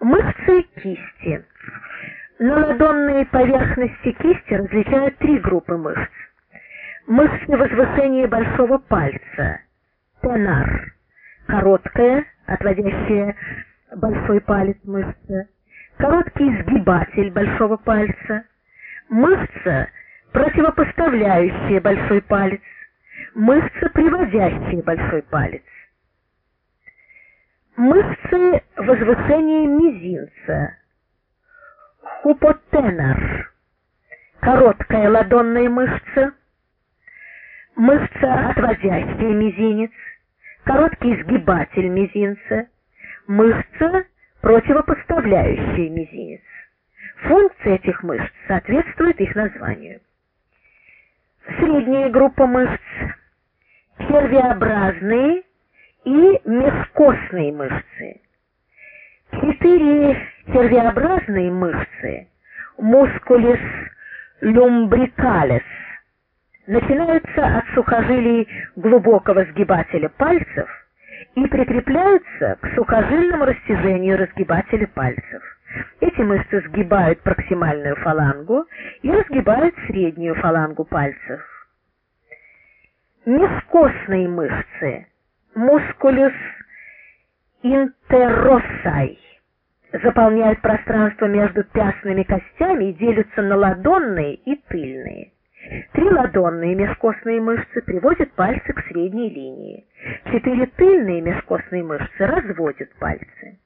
Мышцы кисти. На ладонной поверхности кисти различают три группы мышц. Мышцы возвышения большого пальца. Тенар. Короткая, отводящая большой палец мышца. Короткий сгибатель большого пальца. Мышца, противопоставляющая большой палец. Мышца, приводящая большой палец. Мышцы возвышения мизинца. Хупотенар. Короткая ладонная мышца. Мышца, отводящая мизинец. Короткий сгибатель мизинца. Мышца, противопоставляющая мизинец. Функция этих мышц соответствует их названию. Средняя группа мышц. Червеобразные и межкостные мышцы. Четыре червеобразные мышцы, мускулис люмбрикалес, начинаются от сухожилий глубокого сгибателя пальцев и прикрепляются к сухожильному растяжению разгибателя пальцев. Эти мышцы сгибают проксимальную фалангу и разгибают среднюю фалангу пальцев. Мескостные мышцы мускулюс интероссай заполняют пространство между пястными костями и делятся на ладонные и тыльные. Три ладонные межкостные мышцы приводят пальцы к средней линии. Четыре тыльные межкостные мышцы разводят пальцы.